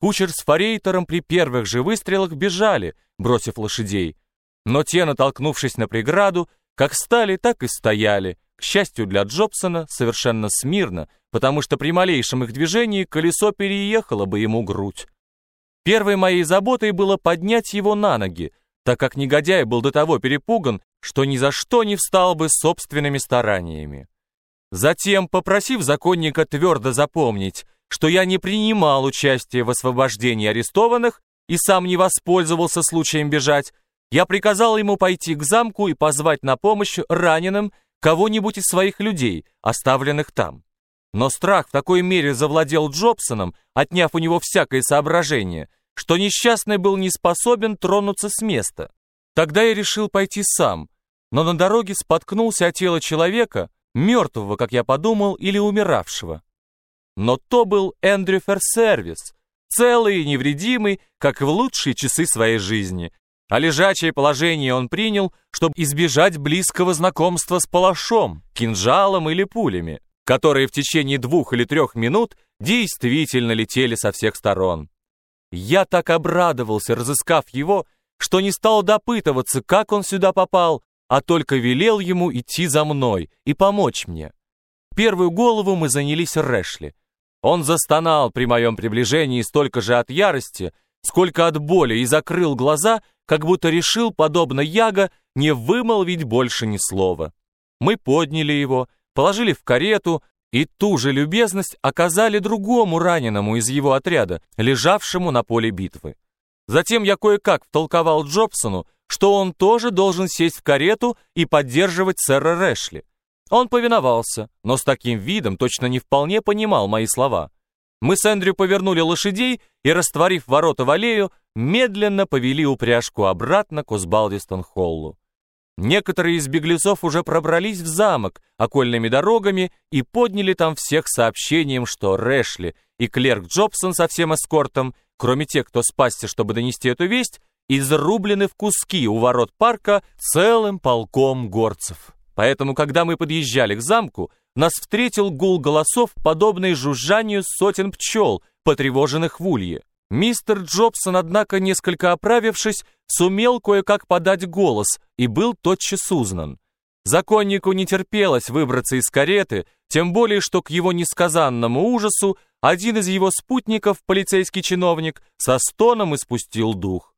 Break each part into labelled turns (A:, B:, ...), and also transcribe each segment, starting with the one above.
A: Кучер с форейтером при первых же выстрелах бежали, бросив лошадей. Но те, натолкнувшись на преграду, как стали, так и стояли, к счастью для Джобсона, совершенно смирно, потому что при малейшем их движении колесо переехало бы ему грудь. Первой моей заботой было поднять его на ноги, так как негодяй был до того перепуган, что ни за что не встал бы собственными стараниями. Затем, попросив законника твердо запомнить, что я не принимал участия в освобождении арестованных и сам не воспользовался случаем бежать, я приказал ему пойти к замку и позвать на помощь раненым кого-нибудь из своих людей, оставленных там. Но страх в такой мере завладел Джобсоном, отняв у него всякое соображение, что несчастный был не способен тронуться с места. Тогда я решил пойти сам, но на дороге споткнулся о тело человека, мертвого, как я подумал, или умиравшего. Но то был Эндрю Ферсервис, целый и невредимый, как в лучшие часы своей жизни, а лежачее положение он принял, чтобы избежать близкого знакомства с палашом, кинжалом или пулями, которые в течение двух или трех минут действительно летели со всех сторон. Я так обрадовался, разыскав его, что не стал допытываться, как он сюда попал, а только велел ему идти за мной и помочь мне. Первую голову мы занялись Рэшли. Он застонал при моем приближении столько же от ярости, сколько от боли, и закрыл глаза, как будто решил, подобно Яго, не вымолвить больше ни слова. Мы подняли его, положили в карету и ту же любезность оказали другому раненому из его отряда, лежавшему на поле битвы. Затем я кое-как втолковал Джобсону, что он тоже должен сесть в карету и поддерживать сэра Рэшли. Он повиновался, но с таким видом точно не вполне понимал мои слова. Мы с Эндрю повернули лошадей и, растворив ворота в аллею, медленно повели упряжку обратно к Узбалдистон-холлу. Некоторые из беглецов уже пробрались в замок окольными дорогами и подняли там всех сообщением, что Рэшли и клерк Джобсон со всем эскортом, кроме тех, кто спасся, чтобы донести эту весть, изрублены в куски у ворот парка целым полком горцев. Поэтому, когда мы подъезжали к замку, нас встретил гул голосов, подобный жужжанию сотен пчел, потревоженных в улье. Мистер Джобсон, однако, несколько оправившись, сумел кое-как подать голос и был тотчас узнан. Законнику не терпелось выбраться из кареты, тем более, что к его несказанному ужасу один из его спутников, полицейский чиновник, со стоном испустил дух.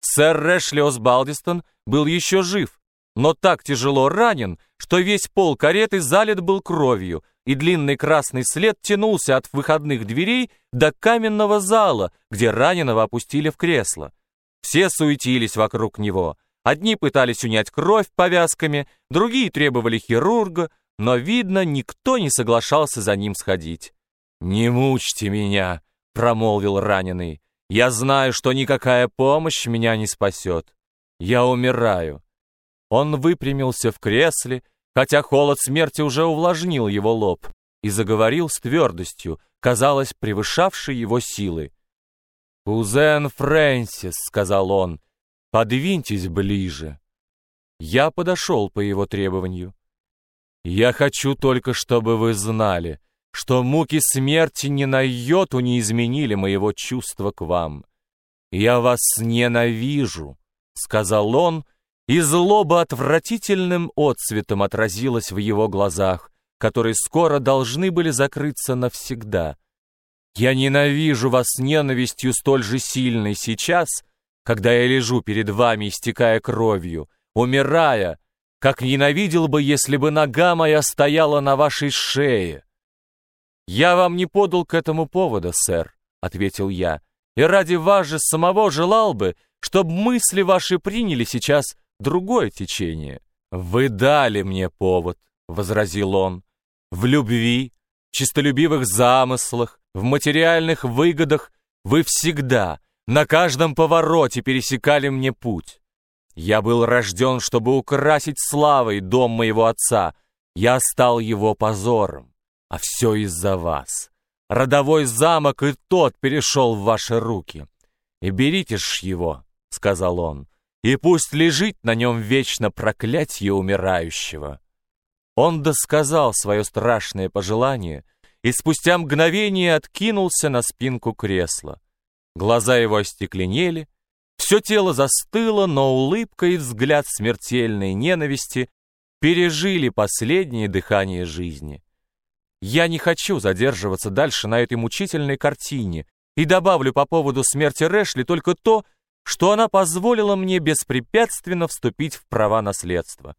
A: Сэр Рэшли Осбалдистон был еще жив, но так тяжело ранен, что весь пол кареты залит был кровью, и длинный красный след тянулся от выходных дверей до каменного зала, где раненого опустили в кресло. Все суетились вокруг него. Одни пытались унять кровь повязками, другие требовали хирурга, но, видно, никто не соглашался за ним сходить. «Не мучьте меня», — промолвил раненый. Я знаю, что никакая помощь меня не спасет. Я умираю. Он выпрямился в кресле, хотя холод смерти уже увлажнил его лоб, и заговорил с твердостью, казалось, превышавшей его силы. «Кузен Фрэнсис», — сказал он, — «подвиньтесь ближе». Я подошел по его требованию. «Я хочу только, чтобы вы знали, что муки смерти ни на йоту не изменили моего чувства к вам. «Я вас ненавижу», — сказал он, и злоба отвратительным отцветом отразилась в его глазах, которые скоро должны были закрыться навсегда. «Я ненавижу вас ненавистью столь же сильной сейчас, когда я лежу перед вами, истекая кровью, умирая, как ненавидел бы, если бы нога моя стояла на вашей шее. «Я вам не подал к этому повода, сэр», — ответил я, «и ради вас же самого желал бы, чтобы мысли ваши приняли сейчас другое течение». «Вы дали мне повод», — возразил он, «в любви, чистолюбивых замыслах, в материальных выгодах вы всегда, на каждом повороте пересекали мне путь. Я был рожден, чтобы украсить славой дом моего отца, я стал его позором. А все из-за вас. Родовой замок и тот перешел в ваши руки. И берите ж его, — сказал он, — и пусть лежит на нем вечно проклятье умирающего. Он досказал свое страшное пожелание и спустя мгновение откинулся на спинку кресла. Глаза его остекленели, все тело застыло, но улыбка и взгляд смертельной ненависти пережили последнее дыхание жизни. Я не хочу задерживаться дальше на этой мучительной картине и добавлю по поводу смерти Рэшли только то, что она позволила мне беспрепятственно вступить в права наследства.